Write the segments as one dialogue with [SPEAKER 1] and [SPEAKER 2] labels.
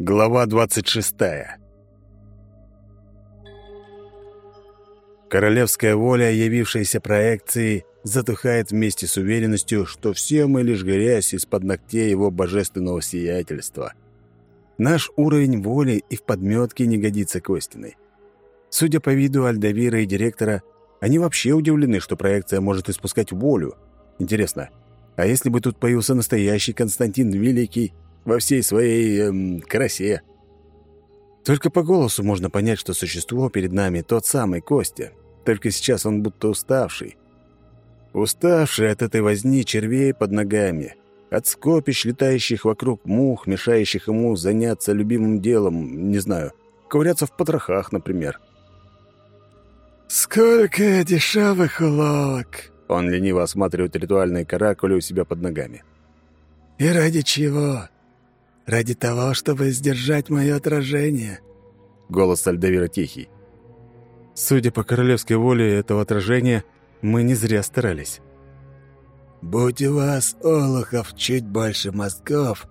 [SPEAKER 1] Глава 26. Королевская воля, явившаяся проекцией, затухает вместе с уверенностью, что все мы лишь грязь из-под ногтей его божественного сиятельства. Наш уровень воли и в подметке не годится к истинной. Судя по виду Альдавира и директора, они вообще удивлены, что проекция может испускать волю. Интересно, а если бы тут появился настоящий Константин Великий во всей своей эм, красе? Только по голосу можно понять, что существо перед нами тот самый Костя. Только сейчас он будто уставший. Уставший от этой возни червей под ногами, от скопищ, летающих вокруг мух, мешающих ему заняться любимым делом, не знаю, ковыряться в потрохах, например.
[SPEAKER 2] «Сколько дешевых уловок!»
[SPEAKER 1] Он лениво осматривает ритуальные каракули у себя под ногами.
[SPEAKER 2] «И ради чего? Ради того, чтобы сдержать мое отражение».
[SPEAKER 1] Голос Альдавира тихий.
[SPEAKER 3] Судя по королевской воле этого отражения, мы не зря старались.
[SPEAKER 2] «Будь у вас, олухов, чуть больше мозгов,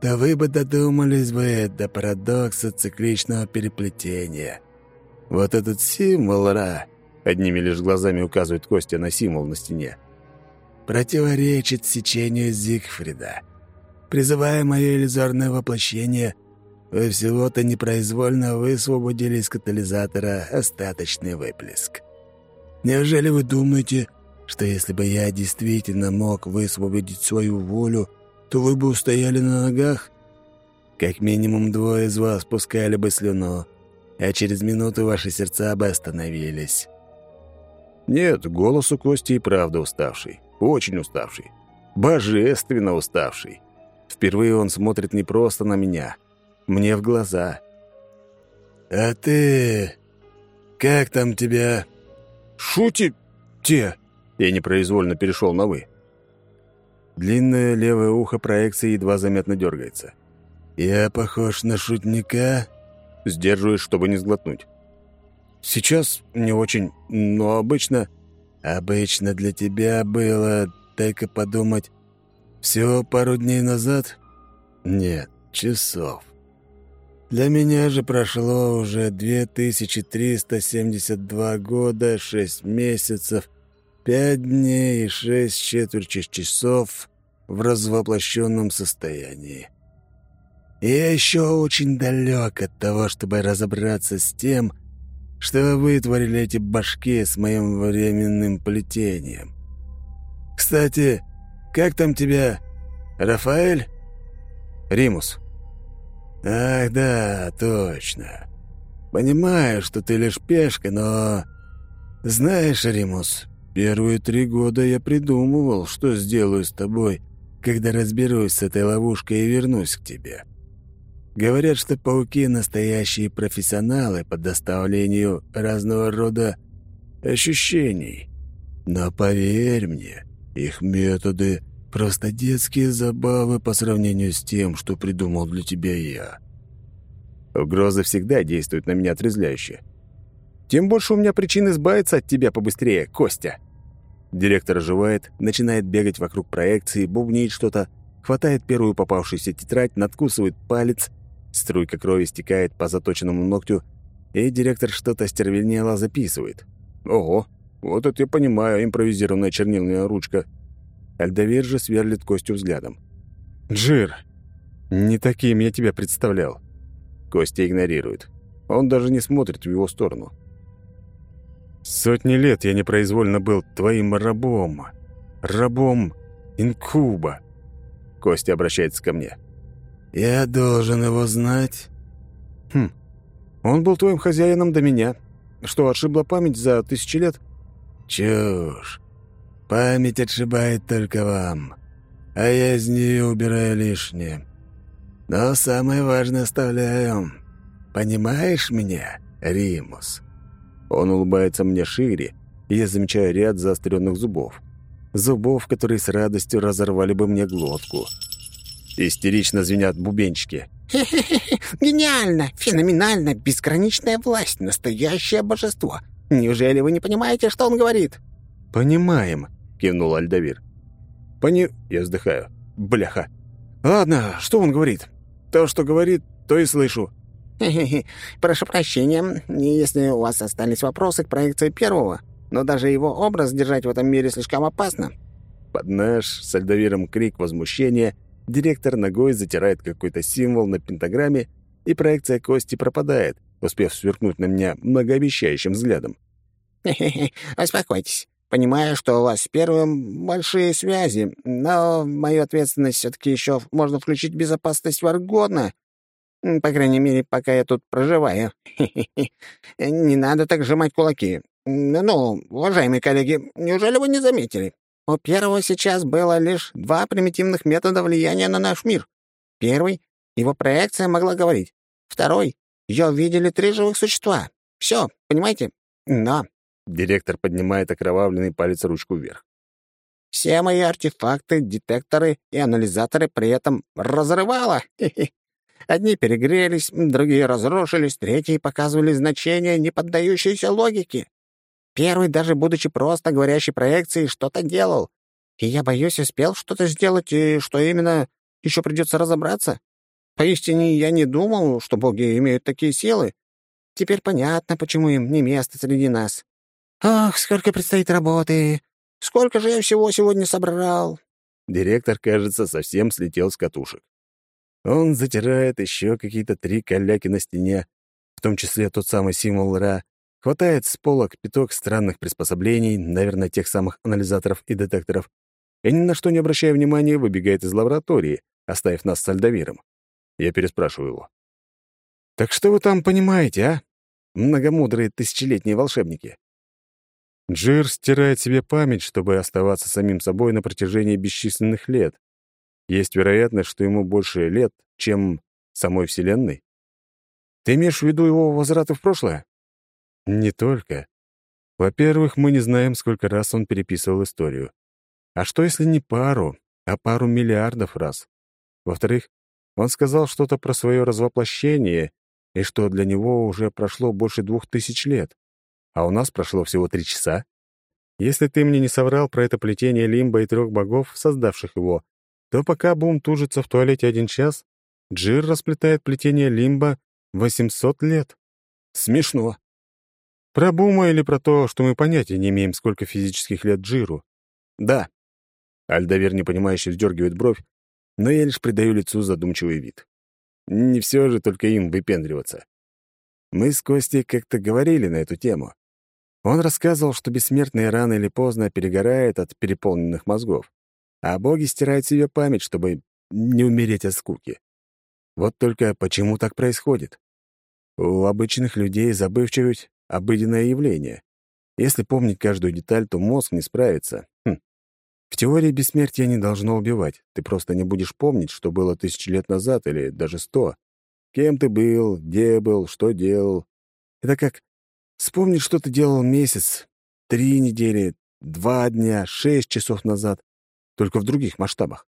[SPEAKER 2] то вы бы додумались бы до парадокса цикличного переплетения. Вот этот символ Ра, одними лишь глазами указывает Костя на символ на стене, противоречит сечению Зигфрида. Призывая мое иллюзорное воплощение, вы всего-то непроизвольно высвободили из катализатора остаточный выплеск. Неужели вы думаете, что если бы я действительно мог высвободить свою волю, то вы бы устояли на ногах? Как минимум двое из вас пускали бы слюну, а через минуту ваши сердца бы остановились.
[SPEAKER 1] Нет, голос у Кости и правда уставший. Очень уставший. Божественно уставший. Впервые он смотрит не просто на меня. Мне в глаза.
[SPEAKER 2] «А ты... как там тебя?»
[SPEAKER 1] «Шути... те...» Я непроизвольно перешел на «вы». Длинное левое ухо проекции едва заметно дергается.
[SPEAKER 2] «Я похож на шутника?»
[SPEAKER 1] Сдерживаюсь, чтобы не сглотнуть. Сейчас не очень, но обычно...
[SPEAKER 2] Обычно для тебя было, только подумать, всего пару дней назад? Нет, часов. Для меня же прошло уже 2372 года, 6 месяцев, 5 дней и 6 четверти часов в развоплощенном состоянии. И я еще очень далек от того, чтобы разобраться с тем, что вытворили эти башки с моим временным плетением. Кстати, как там тебя? Рафаэль?
[SPEAKER 1] Римус.
[SPEAKER 2] Ах, да, точно. Понимаю, что ты лишь пешка, но... Знаешь, Римус, первые три года я придумывал, что сделаю с тобой, когда разберусь с этой ловушкой и вернусь к тебе. Говорят, что пауки — настоящие профессионалы по доставлению разного рода ощущений. Но поверь мне, их методы — просто детские забавы по сравнению с тем, что придумал для тебя я.
[SPEAKER 1] Угрозы всегда действуют на меня отрезвляюще. Тем больше у меня причин избавиться от тебя побыстрее, Костя. Директор оживает, начинает бегать вокруг проекции, бубнит что-то, хватает первую попавшуюся тетрадь, надкусывает палец — Струйка крови стекает по заточенному ногтю, и директор что-то стервенело записывает. Ого, вот это я понимаю, импровизированная чернильная ручка. Альдовир же сверлит Костю взглядом.
[SPEAKER 3] «Джир, не таким я тебя представлял».
[SPEAKER 1] Костя игнорирует. Он даже не смотрит в его сторону.
[SPEAKER 3] «Сотни лет я непроизвольно был твоим рабом. Рабом инкуба».
[SPEAKER 1] Костя обращается ко мне.
[SPEAKER 2] «Я должен его знать?»
[SPEAKER 1] «Хм, он был твоим хозяином до меня. Что, отшибла память за тысячи лет?»
[SPEAKER 2] «Чушь. Память отшибает только вам, а я из нее убираю лишнее. Но самое важное оставляю. Понимаешь меня, Римус?»
[SPEAKER 1] Он улыбается мне шире, и я замечаю ряд заостренных зубов. Зубов, которые с радостью разорвали бы мне глотку. Истерично звенят бубенчики.
[SPEAKER 4] «Хе-хе-хе! Гениально! Феноменально! Безграничная власть! Настоящее божество! Неужели вы не понимаете, что он говорит?»
[SPEAKER 1] «Понимаем», — кивнул Альдавир. «Пони...» — я вздыхаю. «Бляха! Ладно, что он говорит? То, что говорит, то и слышу».
[SPEAKER 4] Хе-хе-хе. Прошу прощения, если у вас остались вопросы к проекции первого, но даже его образ держать в этом мире слишком опасно.
[SPEAKER 1] Под наш с Альдовиром крик возмущения директор ногой затирает какой-то символ на пентаграмме, и проекция кости пропадает, успев сверкнуть на меня многообещающим взглядом.
[SPEAKER 4] Успокойтесь. Понимаю, что у вас с первым большие связи, но мою ответственность все-таки еще можно включить безопасность Варгона. По крайней мере, пока я тут проживаю. Не надо так сжимать кулаки. Ну, уважаемые коллеги, неужели вы не заметили? У первого сейчас было лишь два примитивных метода влияния на наш мир. Первый — его проекция могла говорить. Второй — ее видели три живых существа. Все, понимаете? Но
[SPEAKER 1] Директор поднимает окровавленный палец ручку вверх.
[SPEAKER 4] все мои артефакты, детекторы и анализаторы при этом разрывало. Одни перегрелись, другие разрушились, третьи показывали значения, не поддающиеся логике. Первый, даже будучи просто говорящей проекцией, что-то делал. И я боюсь, успел что-то сделать, и что именно, еще придется разобраться. Поистине, я не думал, что боги имеют такие силы. Теперь понятно, почему им не место среди нас. Ах, сколько предстоит работы! Сколько же я всего сегодня собрал!»
[SPEAKER 1] Директор, кажется, совсем слетел с катушек. Он затирает еще какие-то три каляки на стене, в том числе тот самый символ Ра, хватает с полок пяток странных приспособлений, наверное, тех самых анализаторов и детекторов, и ни на что не обращая внимания, выбегает из лаборатории, оставив нас с Альдавиром. Я переспрашиваю его. «Так что вы там понимаете, а? Многомудрые тысячелетние волшебники?» Джир стирает себе память, чтобы оставаться самим собой на протяжении бесчисленных лет. Есть вероятность, что ему больше лет, чем самой Вселенной. Ты имеешь в виду его возвраты в прошлое? Не только. Во-первых, мы не знаем, сколько раз он переписывал историю. А что, если не пару, а пару миллиардов раз? Во-вторых, он сказал что-то про свое развоплощение и что для него уже прошло больше двух тысяч лет а у нас прошло всего три часа. Если ты мне не соврал про это плетение лимба и трех богов, создавших его, то пока Бум тужится в туалете один час, Джир расплетает плетение лимба 800 лет. Смешно. Про Бума или про то, что мы понятия не имеем, сколько физических лет Джиру? Да. Альдовер непонимающе вздергивает бровь, но я лишь придаю лицу задумчивый вид. Не все же только им выпендриваться. Мы с Костей как-то говорили на эту тему. Он рассказывал, что бессмертные рано или поздно перегорают от переполненных мозгов, а боги стирают себе память, чтобы не умереть от скуки. Вот только почему так происходит? У обычных людей забывчивость — обыденное явление. Если помнить каждую деталь, то мозг не справится. Хм. В теории бессмертия не должно убивать. Ты просто не будешь помнить, что было тысячи лет назад или даже сто. Кем ты был, где был, что делал. Это как Вспомнить, что ты делал месяц, три недели, два дня, шесть часов назад, только в других масштабах.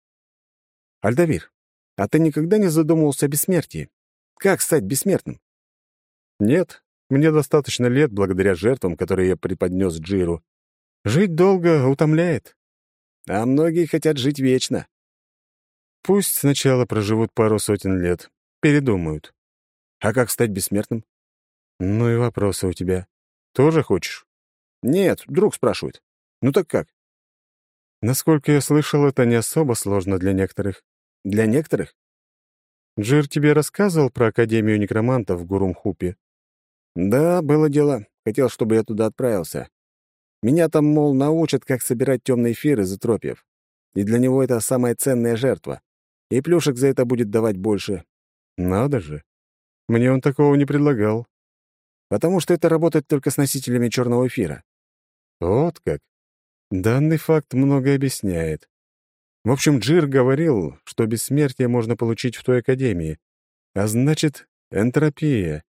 [SPEAKER 1] Альдавир, а ты никогда не задумывался о бессмертии? Как стать бессмертным? Нет, мне достаточно лет благодаря жертвам, которые я преподнес Джиру. Жить долго утомляет. А многие хотят жить вечно. Пусть сначала проживут пару сотен лет, передумают. А как стать бессмертным? Ну и вопросы у тебя. Тоже хочешь? Нет, друг спрашивает. Ну так как? Насколько я слышал, это не особо сложно для некоторых. Для некоторых? Джир тебе рассказывал про Академию некромантов в Гурумхупе? Да, было дело. Хотел, чтобы я туда отправился. Меня там, мол, научат, как собирать темный эфир из утропиев. И для него это самая ценная жертва. И плюшек за это будет давать больше. Надо же. Мне он такого не предлагал потому что это работает только с носителями черного эфира. Вот как. Данный факт многое объясняет. В общем, Джир говорил, что бессмертие можно получить в той академии. А значит, энтропия.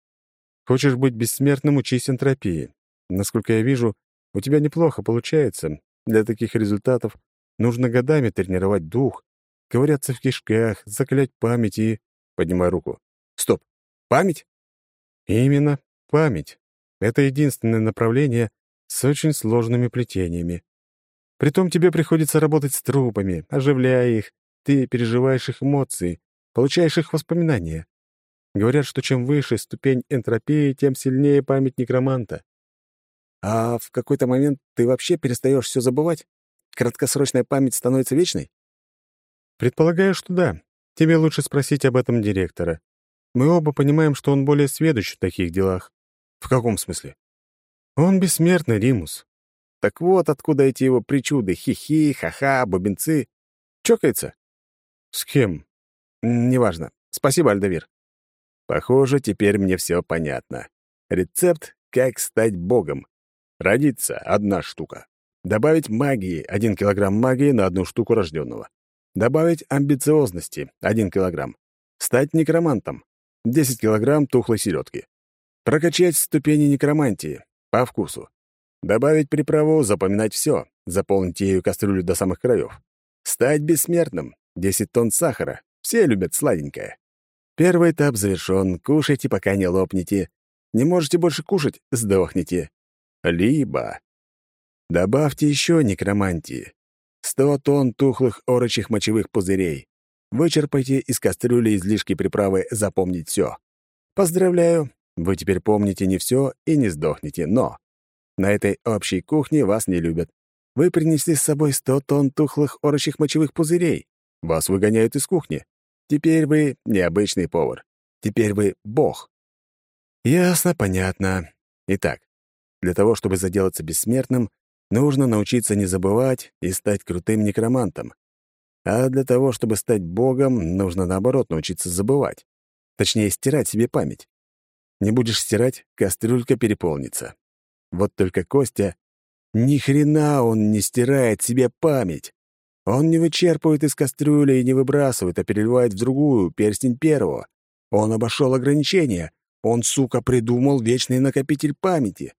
[SPEAKER 1] Хочешь быть бессмертным — учись энтропии. Насколько я вижу, у тебя неплохо получается. Для таких результатов нужно годами тренировать дух, ковыряться в кишках, заклять память и... Поднимай руку. Стоп. Память? Именно. Память — это единственное направление с очень сложными плетениями. Притом тебе приходится работать с трупами, оживляя их, ты переживаешь их эмоции, получаешь их воспоминания.
[SPEAKER 3] Говорят, что чем выше ступень энтропии, тем сильнее память некроманта.
[SPEAKER 1] А в какой-то момент ты вообще перестаешь все забывать? Краткосрочная память становится вечной?
[SPEAKER 3] Предполагаю, что да. Тебе лучше спросить об этом директора. Мы оба понимаем, что он более сведущ в таких делах.
[SPEAKER 1] В каком смысле?
[SPEAKER 3] Он бессмертный, Римус.
[SPEAKER 1] Так вот откуда эти его причуды. Хи-хи, ха-ха, бубенцы. Чокается?
[SPEAKER 3] С кем?
[SPEAKER 1] Неважно. Спасибо, Альдавир. Похоже, теперь мне все понятно. Рецепт «Как стать богом». Родиться — одна штука. Добавить магии — один килограмм магии на одну штуку рожденного. Добавить амбициозности — один килограмм. Стать некромантом — 10 килограмм тухлой селедки. Прокачать ступени некромантии по вкусу. Добавить приправу, запоминать все, заполнить ею кастрюлю до самых краев. Стать бессмертным — 10 тонн сахара. Все любят сладенькое. Первый этап завершен. Кушайте, пока не лопнете. Не можете больше кушать — сдохните. Либо добавьте еще некромантии. 100 тонн тухлых орочих мочевых пузырей. Вычерпайте из кастрюли излишки приправы «Запомнить все». Поздравляю, вы теперь помните не все и не сдохнете, но на этой общей кухне вас не любят. Вы принесли с собой 100 тонн тухлых орочих мочевых пузырей. Вас выгоняют из кухни. Теперь вы необычный повар. Теперь вы бог. Ясно, понятно. Итак, для того, чтобы заделаться бессмертным, нужно научиться не забывать и стать крутым некромантом. А для того, чтобы стать богом, нужно, наоборот, научиться забывать. Точнее, стирать себе память. Не будешь стирать, кастрюлька переполнится. Вот только Костя... Ни хрена он не стирает себе память. Он не вычерпывает из кастрюли и не выбрасывает, а переливает в другую, перстень первого. Он обошел ограничения. Он, сука, придумал вечный накопитель памяти.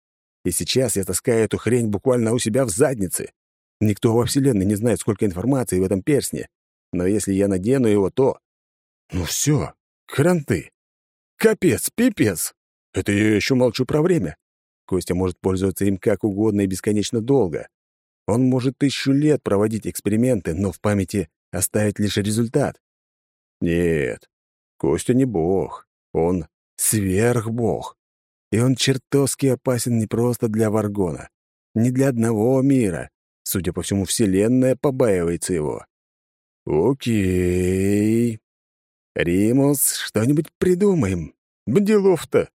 [SPEAKER 1] И сейчас я таскаю эту хрень буквально у себя в заднице. Никто во Вселенной не знает, сколько информации в этом перстне. Но если я надену его, то... Ну все, кранты. Капец, пипец. Это я еще молчу про время. Костя может пользоваться им как угодно и бесконечно долго. Он может тысячу лет проводить эксперименты, но в памяти оставить лишь результат. Нет, Костя не бог, он сверхбог. И он чертовски опасен не просто для Варгона, не для одного мира. Судя по всему, Вселенная побаивается его. Окей. Римус, что-нибудь придумаем. Делов-то.